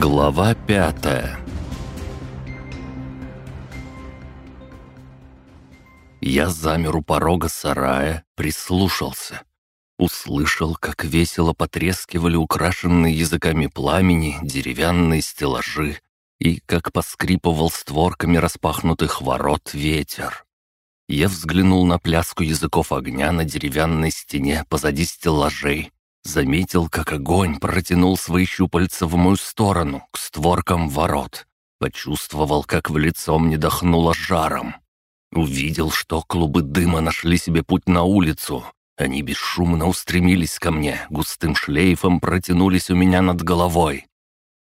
Глава пятая Я замер у порога сарая, прислушался. Услышал, как весело потрескивали украшенные языками пламени деревянные стеллажи и как поскрипывал створками распахнутых ворот ветер. Я взглянул на пляску языков огня на деревянной стене позади стеллажей Заметил, как огонь протянул свои щупальца в мою сторону, к створкам ворот. Почувствовал, как в лицо мне дохнуло жаром. Увидел, что клубы дыма нашли себе путь на улицу. Они бесшумно устремились ко мне, густым шлейфом протянулись у меня над головой.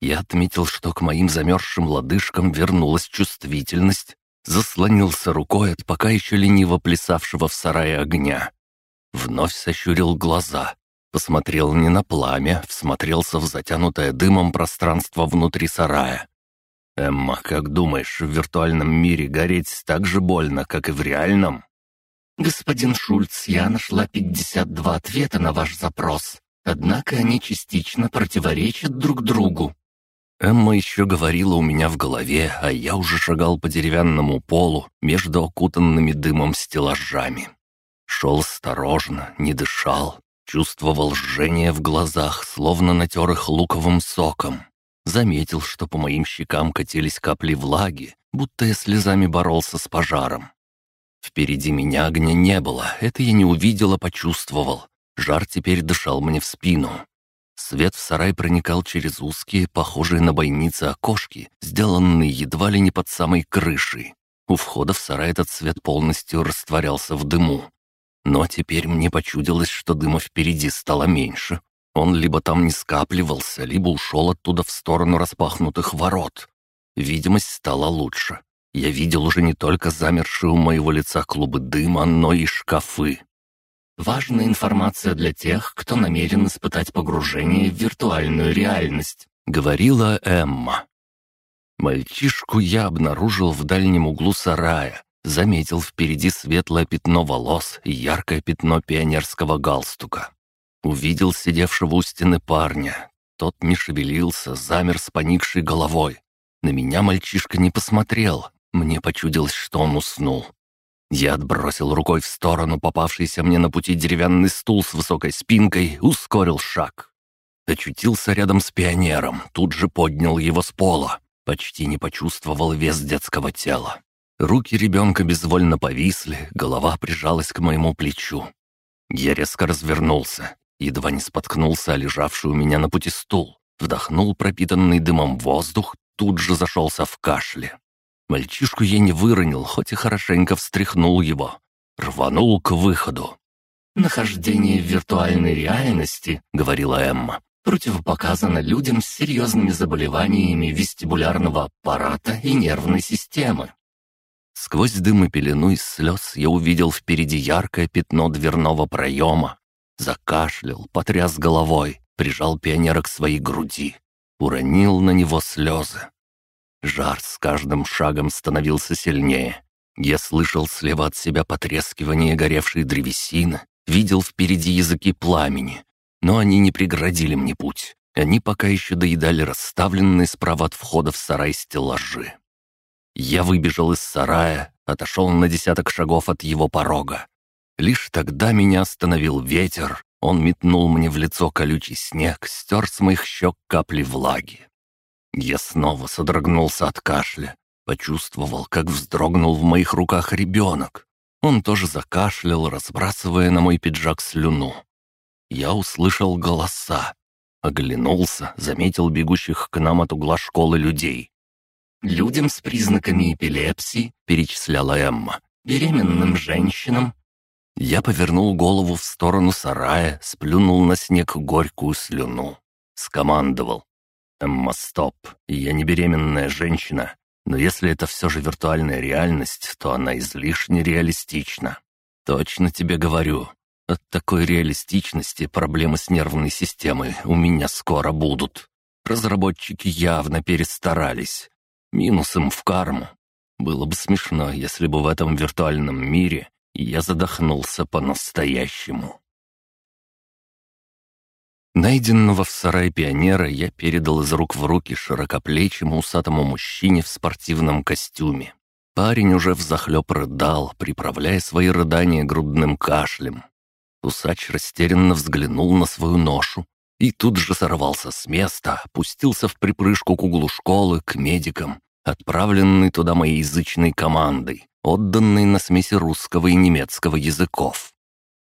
Я отметил, что к моим замерзшим лодыжкам вернулась чувствительность, заслонился рукой от пока еще лениво плясавшего в сарае огня. Вновь сощурил глаза, Посмотрел не на пламя, всмотрелся в затянутое дымом пространство внутри сарая. «Эмма, как думаешь, в виртуальном мире гореть так же больно, как и в реальном?» «Господин Шульц, я нашла 52 ответа на ваш запрос, однако они частично противоречат друг другу». Эмма еще говорила у меня в голове, а я уже шагал по деревянному полу между окутанными дымом стеллажами. Шел осторожно, не дышал, Чувствовал жжение в глазах, словно натер их луковым соком. Заметил, что по моим щекам катились капли влаги, будто я слезами боролся с пожаром. Впереди меня огня не было, это я не увидел, а почувствовал. Жар теперь дышал мне в спину. Свет в сарай проникал через узкие, похожие на бойницы окошки, сделанные едва ли не под самой крышей. У входа в сарай этот свет полностью растворялся в дыму. Но теперь мне почудилось, что дыма впереди стало меньше. Он либо там не скапливался, либо ушел оттуда в сторону распахнутых ворот. Видимость стала лучше. Я видел уже не только замершие у моего лица клубы дыма, но и шкафы. «Важная информация для тех, кто намерен испытать погружение в виртуальную реальность», — говорила Эмма. Мальчишку я обнаружил в дальнем углу сарая, Заметил впереди светлое пятно волос и яркое пятно пионерского галстука. Увидел сидевшего у стены парня. Тот не шевелился, замер с поникшей головой. На меня мальчишка не посмотрел. Мне почудилось, что он уснул. Я отбросил рукой в сторону попавшийся мне на пути деревянный стул с высокой спинкой, ускорил шаг. Очутился рядом с пионером, тут же поднял его с пола. Почти не почувствовал вес детского тела. Руки ребенка безвольно повисли, голова прижалась к моему плечу. Я резко развернулся, едва не споткнулся о лежавший у меня на пути стул, вдохнул пропитанный дымом воздух, тут же зашелся в кашле. Мальчишку я не выронил, хоть и хорошенько встряхнул его. Рванул к выходу. «Нахождение в виртуальной реальности», — говорила Эмма, противопоказано людям с серьезными заболеваниями вестибулярного аппарата и нервной системы. Сквозь дым и пелену из слез я увидел впереди яркое пятно дверного проема. Закашлял, потряс головой, прижал пионера к своей груди, уронил на него слезы. Жар с каждым шагом становился сильнее. Я слышал слева от себя потрескивание горевшей древесины, видел впереди языки пламени, но они не преградили мне путь. Они пока еще доедали расставленные справа от входа в сарай стеллажи. Я выбежал из сарая, отошел на десяток шагов от его порога. Лишь тогда меня остановил ветер, он метнул мне в лицо колючий снег, стер с моих щек капли влаги. Я снова содрогнулся от кашля, почувствовал, как вздрогнул в моих руках ребенок. Он тоже закашлял, разбрасывая на мой пиджак слюну. Я услышал голоса. Оглянулся, заметил бегущих к нам от угла школы людей. Людям с признаками эпилепсии, перечисляла Эмма, беременным женщинам. Я повернул голову в сторону сарая, сплюнул на снег горькую слюну. Скомандовал. «Эмма, стоп, я не беременная женщина, но если это все же виртуальная реальность, то она излишне реалистична. Точно тебе говорю, от такой реалистичности проблемы с нервной системой у меня скоро будут. Разработчики явно перестарались. Минусом в карму. Было бы смешно, если бы в этом виртуальном мире я задохнулся по-настоящему. Найденного в сарае пионера я передал из рук в руки широкоплечему усатому мужчине в спортивном костюме. Парень уже взахлеб рыдал, приправляя свои рыдания грудным кашлем. Усач растерянно взглянул на свою ношу и тут же сорвался с места, опустился в припрыжку к углу школы, к медикам, отправленный туда моей язычной командой, отданной на смеси русского и немецкого языков.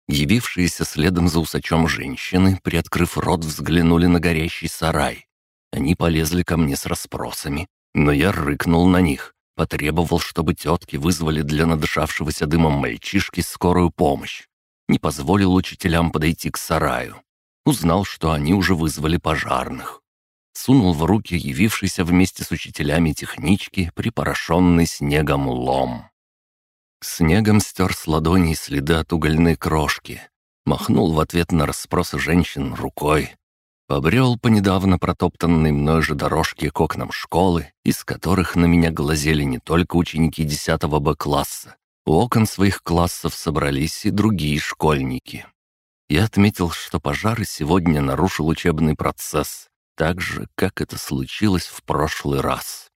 Явившиеся следом за усачом женщины, приоткрыв рот, взглянули на горящий сарай. Они полезли ко мне с расспросами, но я рыкнул на них, потребовал, чтобы тетки вызвали для надышавшегося дымом мальчишки скорую помощь. Не позволил учителям подойти к сараю. Узнал, что они уже вызвали пожарных. Сунул в руки явившийся вместе с учителями технички припорошенный снегом лом. Снегом стер с ладоней следы от угольной крошки. Махнул в ответ на расспросы женщин рукой. Побрел по недавно протоптанной мной же дорожке к окнам школы, из которых на меня глазели не только ученики 10 Б-класса. У окон своих классов собрались и другие школьники. Я отметил, что пожар сегодня нарушил учебный процесс, так же, как это случилось в прошлый раз.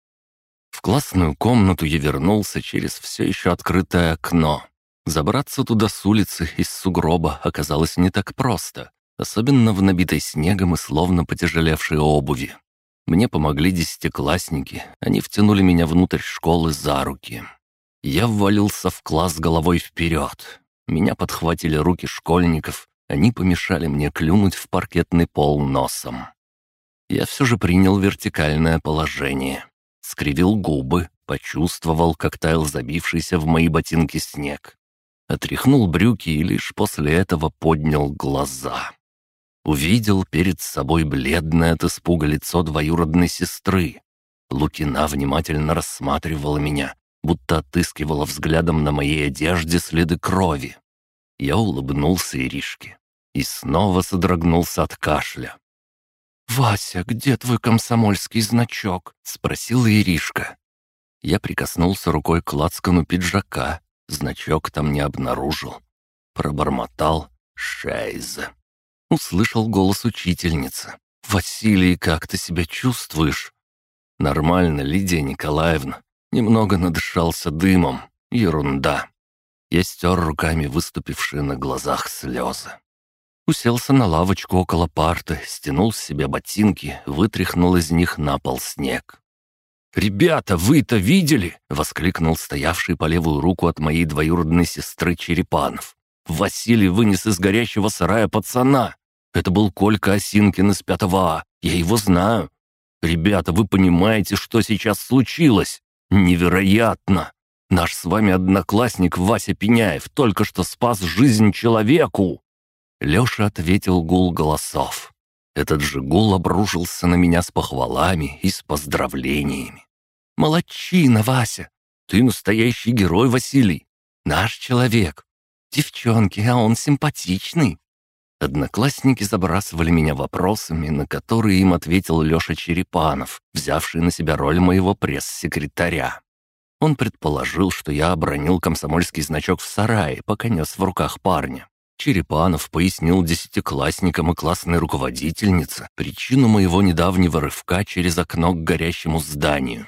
В классную комнату я вернулся через все еще открытое окно. Забраться туда с улицы из сугроба оказалось не так просто, особенно в набитой снегом и словно потяжелевшей обуви. Мне помогли десятиклассники, они втянули меня внутрь школы за руки. Я ввалился в класс головой вперед. Меня подхватили руки школьников, они помешали мне клюнуть в паркетный пол носом. Я все же принял вертикальное положение скривил губы, почувствовал, как таял забившийся в мои ботинки снег. Отряхнул брюки и лишь после этого поднял глаза. Увидел перед собой бледное от испуга лицо двоюродной сестры. Лукина внимательно рассматривала меня, будто отыскивала взглядом на моей одежде следы крови. Я улыбнулся Иришке и снова содрогнулся от кашля. «Вася, где твой комсомольский значок?» — спросила Иришка. Я прикоснулся рукой к лацкану пиджака, значок там не обнаружил. Пробормотал «Шейзе». Услышал голос учительницы. «Василий, как ты себя чувствуешь?» «Нормально, Лидия Николаевна. Немного надышался дымом. Ерунда». Я стер руками выступившие на глазах слезы. Уселся на лавочку около парты, стянул с себя ботинки, вытряхнул из них на пол снег. «Ребята, вы-то видели?» — воскликнул стоявший по левую руку от моей двоюродной сестры Черепанов. «Василий вынес из горящего сарая пацана. Это был Колька Осинкин из пятого А. Я его знаю. Ребята, вы понимаете, что сейчас случилось? Невероятно! Наш с вами одноклассник Вася Пеняев только что спас жизнь человеку!» Леша ответил гул голосов. Этот же гул обрушился на меня с похвалами и с поздравлениями. «Молодчина, Вася! Ты настоящий герой, Василий! Наш человек! Девчонки, а он симпатичный!» Одноклассники забрасывали меня вопросами, на которые им ответил Леша Черепанов, взявший на себя роль моего пресс-секретаря. Он предположил, что я обронил комсомольский значок в сарае, пока нес в руках парня. Черепанов пояснил десятиклассникам и классной руководительнице причину моего недавнего рывка через окно к горящему зданию.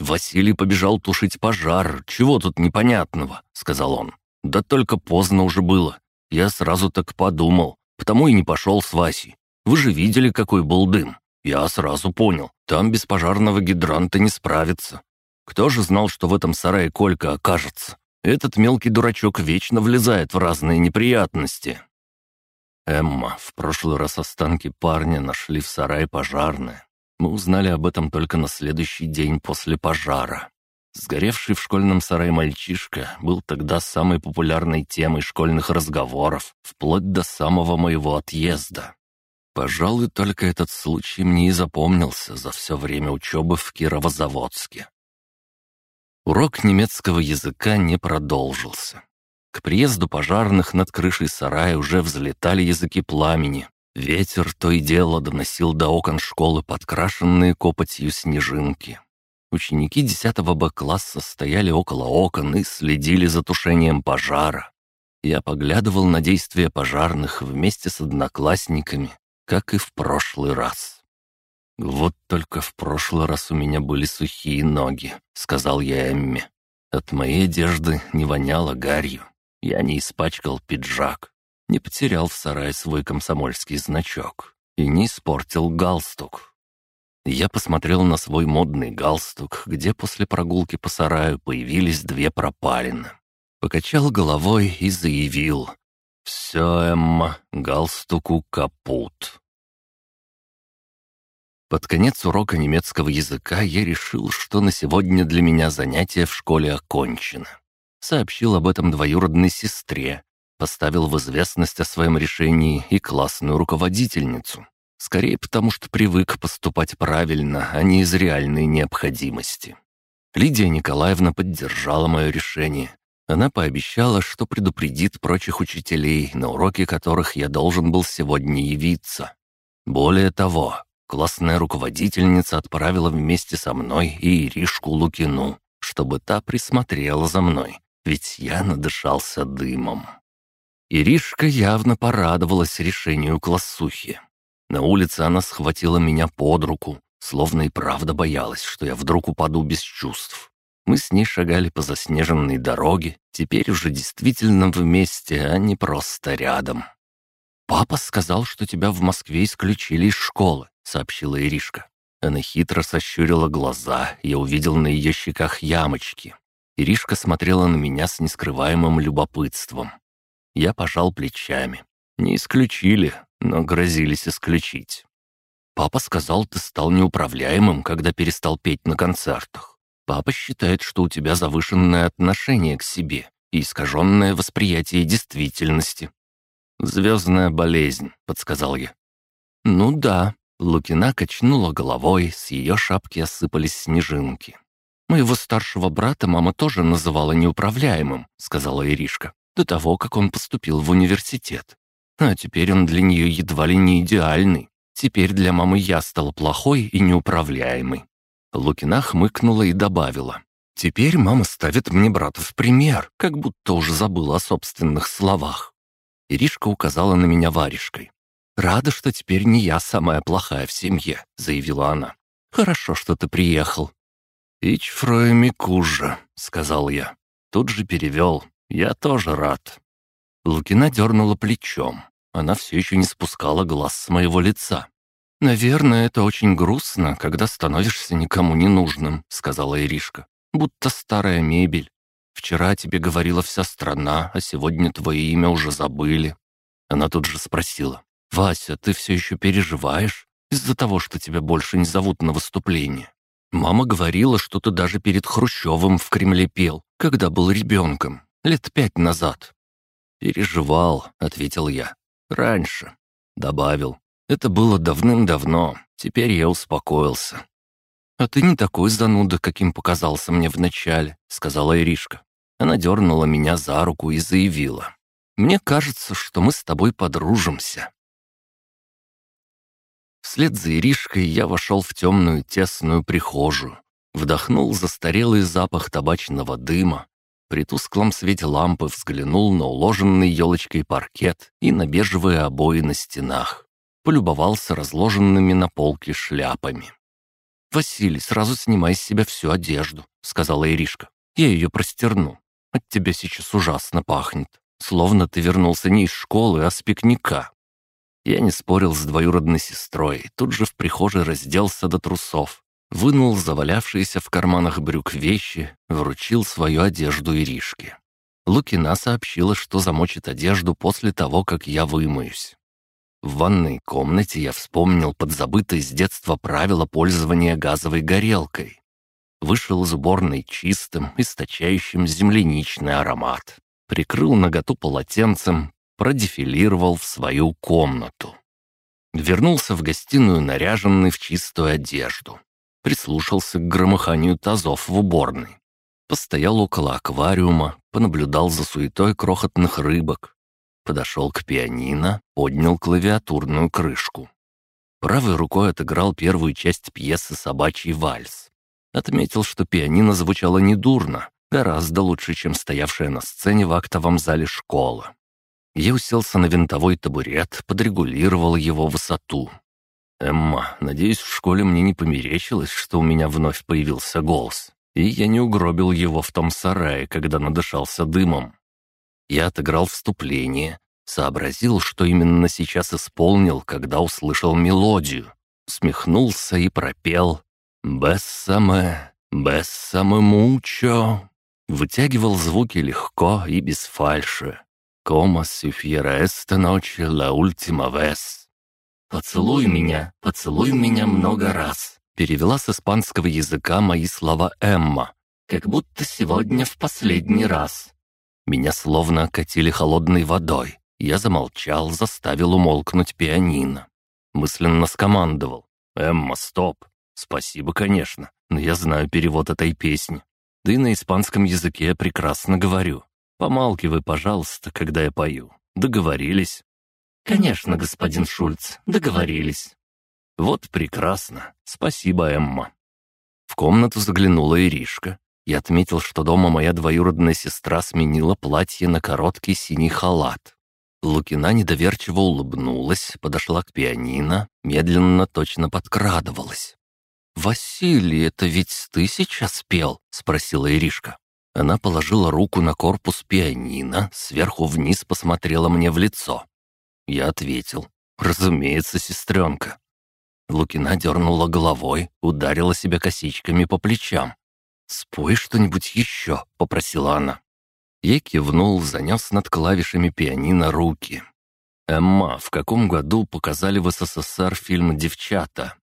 «Василий побежал тушить пожар, чего тут непонятного?» — сказал он. «Да только поздно уже было. Я сразу так подумал, потому и не пошел с Васей. Вы же видели, какой был дым. Я сразу понял, там без пожарного гидранта не справиться. Кто же знал, что в этом сарае Колька окажется? Этот мелкий дурачок вечно влезает в разные неприятности. Эмма, в прошлый раз останки парня нашли в сарае пожарные. Мы узнали об этом только на следующий день после пожара. Сгоревший в школьном сарае мальчишка был тогда самой популярной темой школьных разговоров, вплоть до самого моего отъезда. Пожалуй, только этот случай мне и запомнился за все время учебы в Кировозаводске. Урок немецкого языка не продолжился. К приезду пожарных над крышей сарая уже взлетали языки пламени. Ветер то и дело доносил до окон школы подкрашенные копотью снежинки. Ученики 10 Б-класса стояли около окон и следили за тушением пожара. Я поглядывал на действия пожарных вместе с одноклассниками как и в прошлый раз. «Вот только в прошлый раз у меня были сухие ноги», — сказал я Эмме. От моей одежды не воняло гарью. Я не испачкал пиджак, не потерял в сарае свой комсомольский значок и не испортил галстук. Я посмотрел на свой модный галстук, где после прогулки по сараю появились две пропалины. Покачал головой и заявил «Все, Эмма, галстуку капут». Под конец урока немецкого языка я решил, что на сегодня для меня занятие в школе окончено. Сообщил об этом двоюродной сестре, поставил в известность о своем решении и классную руководительницу. Скорее потому, что привык поступать правильно, а не из реальной необходимости. Лидия Николаевна поддержала мое решение. Она пообещала, что предупредит прочих учителей, на уроке которых я должен был сегодня явиться. Более того, классная руководительница отправила вместе со мной и Иришку Лукину, чтобы та присмотрела за мной, ведь я надышался дымом. Иришка явно порадовалась решению классухи. На улице она схватила меня под руку, словно и правда боялась, что я вдруг упаду без чувств. Мы с ней шагали по заснеженной дороге, теперь уже действительно вместе, а не просто рядом. «Папа сказал, что тебя в Москве исключили из школы», — сообщила Иришка. Она хитро сощурила глаза, я увидел на ее щеках ямочки. Иришка смотрела на меня с нескрываемым любопытством. Я пожал плечами. Не исключили, но грозились исключить. Папа сказал, ты стал неуправляемым, когда перестал петь на концертах. Папа считает, что у тебя завышенное отношение к себе и искаженное восприятие действительности. «Звездная болезнь», — подсказал я. «Ну да», — Лукина качнула головой, с ее шапки осыпались снежинки. «Моего старшего брата мама тоже называла неуправляемым», — сказала Иришка, «до того, как он поступил в университет. А теперь он для нее едва ли не идеальный. Теперь для мамы я стала плохой и неуправляемой». Лукина хмыкнула и добавила. «Теперь мама ставит мне брата в пример, как будто уже забыла о собственных словах». Иришка указала на меня варежкой. «Рада, что теперь не я самая плохая в семье», — заявила она. «Хорошо, что ты приехал». «Ич кужа», — сказал я. Тут же перевел. «Я тоже рад». Лукина дернула плечом. Она все еще не спускала глаз с моего лица. «Наверное, это очень грустно, когда становишься никому не нужным», — сказала Иришка. «Будто старая мебель. Вчера тебе говорила вся страна, а сегодня твое имя уже забыли». Она тут же спросила. «Вася, ты все еще переживаешь из-за того, что тебя больше не зовут на выступление? Мама говорила, что ты даже перед Хрущевым в Кремле пел, когда был ребенком, лет пять назад. «Переживал», — ответил я. «Раньше». Добавил. «Это было давным-давно. Теперь я успокоился». «А ты не такой зануда, каким показался мне вначале», — сказала Иришка. Она дернула меня за руку и заявила. «Мне кажется, что мы с тобой подружимся». Вслед за Иришкой я вошел в темную тесную прихожую, вдохнул застарелый запах табачного дыма, при тусклом свете лампы взглянул на уложенный елочкой паркет и на бежевые обои на стенах. Полюбовался разложенными на полке шляпами. «Василий, сразу снимай с себя всю одежду», — сказала Иришка. «Я ее простерну. От тебя сейчас ужасно пахнет. Словно ты вернулся не из школы, а с пикника». Я не спорил с двоюродной сестрой, тут же в прихожей разделся до трусов вынул завалявшиеся в карманах брюк вещи, вручил свою одежду Иришке. Лукина сообщила, что замочит одежду после того, как я вымоюсь. В ванной комнате я вспомнил подзабытое с детства правило пользования газовой горелкой. Вышел из уборной чистым, источающим земляничный аромат. Прикрыл наготу полотенцем, продефилировал в свою комнату. Вернулся в гостиную наряженный в чистую одежду прислушался к громыханию тазов в уборной. Постоял около аквариума, понаблюдал за суетой крохотных рыбок. Подошел к пианино, поднял клавиатурную крышку. Правой рукой отыграл первую часть пьесы «Собачий вальс». Отметил, что пианино звучало недурно, гораздо лучше, чем стоявшая на сцене в актовом зале школы. Я уселся на винтовой табурет, подрегулировал его высоту. «Эмма, надеюсь, в школе мне не померещилось, что у меня вновь появился голос, и я не угробил его в том сарае, когда надышался дымом». Я отыграл вступление, сообразил, что именно сейчас исполнил, когда услышал мелодию, смехнулся и пропел «Бессаме, бессаме мучо». Вытягивал звуки легко и без фальши. «Кома сюфьера эста ночи ла ультима вес». «Поцелуй меня, поцелуй меня много раз», перевела с испанского языка мои слова Эмма. «Как будто сегодня в последний раз». Меня словно окатили холодной водой. Я замолчал, заставил умолкнуть пианино. Мысленно скомандовал. «Эмма, стоп! Спасибо, конечно, но я знаю перевод этой песни. Да и на испанском языке я прекрасно говорю. Помалкивай, пожалуйста, когда я пою. Договорились?» «Конечно, господин Шульц, договорились». «Вот прекрасно. Спасибо, Эмма». В комнату заглянула Иришка. Я отметил, что дома моя двоюродная сестра сменила платье на короткий синий халат. Лукина недоверчиво улыбнулась, подошла к пианино, медленно, точно подкрадывалась. «Василий, это ведь ты сейчас пел?» — спросила Иришка. Она положила руку на корпус пианино, сверху вниз посмотрела мне в лицо. Я ответил. «Разумеется, сестренка». Лукина дернула головой, ударила себя косичками по плечам. «Спой что-нибудь еще», — попросила она. Я кивнул, занес над клавишами пианино руки. «Эмма, в каком году показали в СССР фильм «Девчата»?»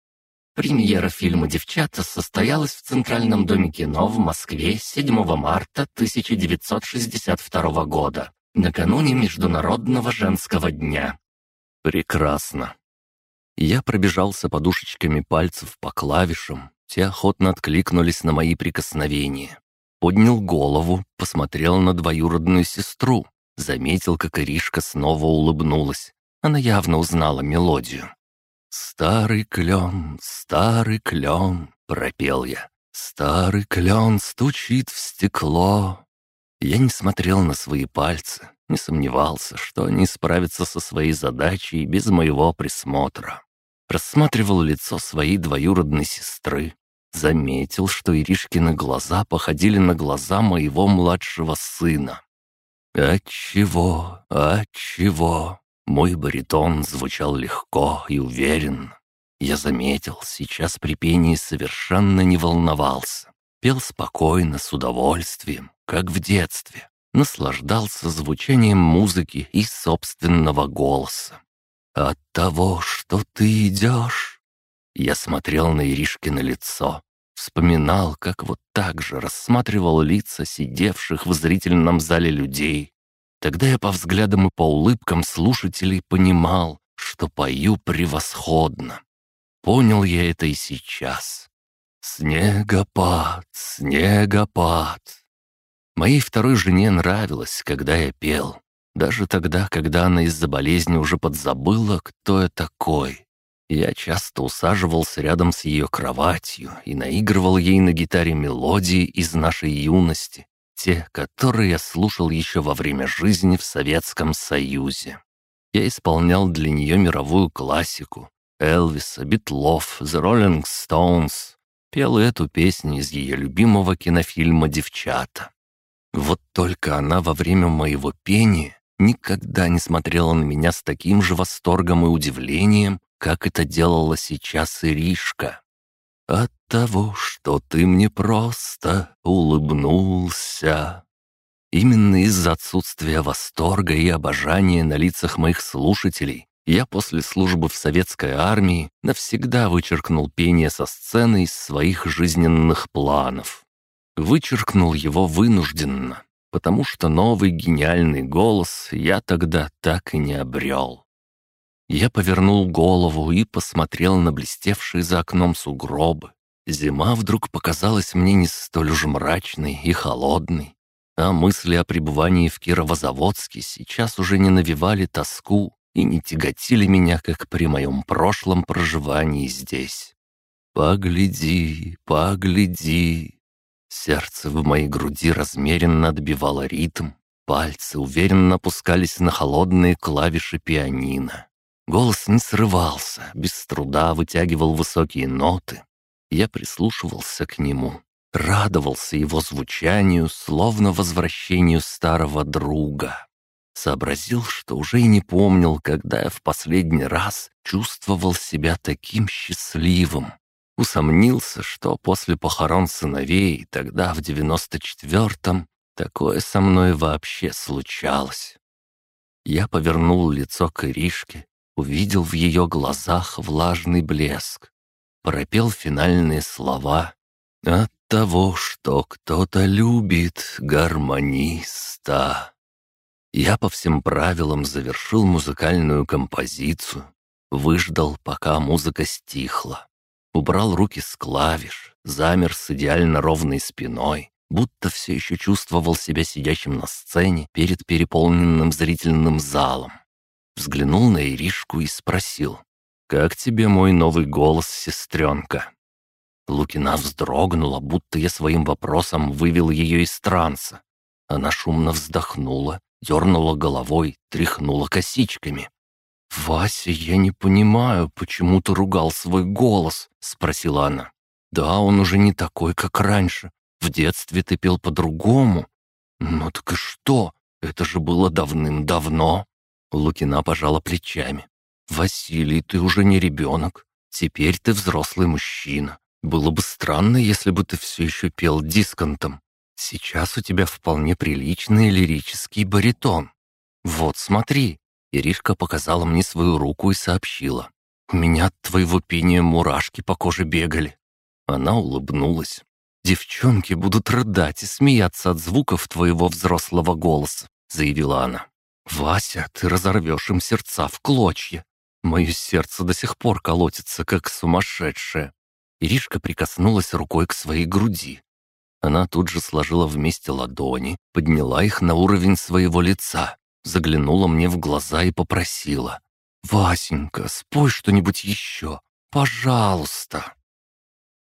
Премьера фильма «Девчата» состоялась в Центральном доме кино в Москве 7 марта 1962 года, накануне Международного женского дня. «Прекрасно». Я пробежался подушечками пальцев по клавишам, те охотно откликнулись на мои прикосновения. Поднял голову, посмотрел на двоюродную сестру. Заметил, как Иришка снова улыбнулась. Она явно узнала мелодию. «Старый клен, старый клен», — пропел я. «Старый клен стучит в стекло». Я не смотрел на свои пальцы, не сомневался, что они справятся со своей задачей без моего присмотра. Рассматривал лицо своей двоюродной сестры, Заметил, что Иришкины глаза походили на глаза моего младшего сына. «Отчего? Отчего?» Мой баритон звучал легко и уверенно. Я заметил, сейчас при пении совершенно не волновался. Пел спокойно, с удовольствием, как в детстве. Наслаждался звучанием музыки и собственного голоса. «От того, что ты идешь, я смотрел на Иришкино лицо, вспоминал, как вот так же рассматривал лица сидевших в зрительном зале людей. Тогда я по взглядам и по улыбкам слушателей понимал, что пою превосходно. Понял я это и сейчас. Снегопад, снегопад. Моей второй жене нравилось, когда я пел. Даже тогда, когда она из-за болезни уже подзабыла, кто я такой. Я часто усаживался рядом с ее кроватью и наигрывал ей на гитаре мелодии из нашей юности, те, которые я слушал еще во время жизни в Советском Союзе. Я исполнял для нее мировую классику Элвиса, Битлов, The Rolling Stones. Пел эту песню из ее любимого кинофильма «Девчата». Вот только она во время моего пения никогда не смотрела на меня с таким же восторгом и удивлением, как это делала сейчас Иришка. «От того, что ты мне просто улыбнулся». Именно из-за отсутствия восторга и обожания на лицах моих слушателей я после службы в советской армии навсегда вычеркнул пение со сцены из своих жизненных планов. Вычеркнул его вынужденно, потому что новый гениальный голос я тогда так и не обрел. Я повернул голову и посмотрел на блестевшие за окном сугробы. Зима вдруг показалась мне не столь уж мрачной и холодной, а мысли о пребывании в Кировозаводске сейчас уже не навевали тоску и не тяготили меня, как при моем прошлом проживании здесь. «Погляди, погляди!» Сердце в моей груди размеренно отбивало ритм, Пальцы уверенно опускались на холодные клавиши пианино. Голос не срывался, без труда вытягивал высокие ноты. Я прислушивался к нему, радовался его звучанию, словно возвращению старого друга. Сообразил, что уже и не помнил, когда я в последний раз чувствовал себя таким счастливым. Усомнился, что после похорон сыновей, тогда в девяносто четвертом, такое со мной вообще случалось. Я повернул лицо к Иришке, увидел в ее глазах влажный блеск, пропел финальные слова «От того, что кто-то любит гармониста». Я по всем правилам завершил музыкальную композицию, выждал, пока музыка стихла. Убрал руки с клавиш, замер с идеально ровной спиной, будто все еще чувствовал себя сидящим на сцене перед переполненным зрительным залом. Взглянул на Иришку и спросил, «Как тебе мой новый голос, сестренка?» Лукина вздрогнула, будто я своим вопросом вывел ее из транса. Она шумно вздохнула дернула головой, тряхнула косичками. «Вася, я не понимаю, почему ты ругал свой голос?» — спросила она. «Да, он уже не такой, как раньше. В детстве ты пел по-другому». «Ну так и что? Это же было давным-давно». Лукина пожала плечами. «Василий, ты уже не ребенок. Теперь ты взрослый мужчина. Было бы странно, если бы ты все еще пел дисконтом. Сейчас у тебя вполне приличный лирический баритон. Вот, смотри». Иришка показала мне свою руку и сообщила. «У меня от твоего пения мурашки по коже бегали». Она улыбнулась. «Девчонки будут рыдать и смеяться от звуков твоего взрослого голоса», — заявила она. «Вася, ты разорвешь им сердца в клочья. Мое сердце до сих пор колотится, как сумасшедшее». Иришка прикоснулась рукой к своей груди. Она тут же сложила вместе ладони, подняла их на уровень своего лица, заглянула мне в глаза и попросила. «Васенька, спой что-нибудь еще, пожалуйста!»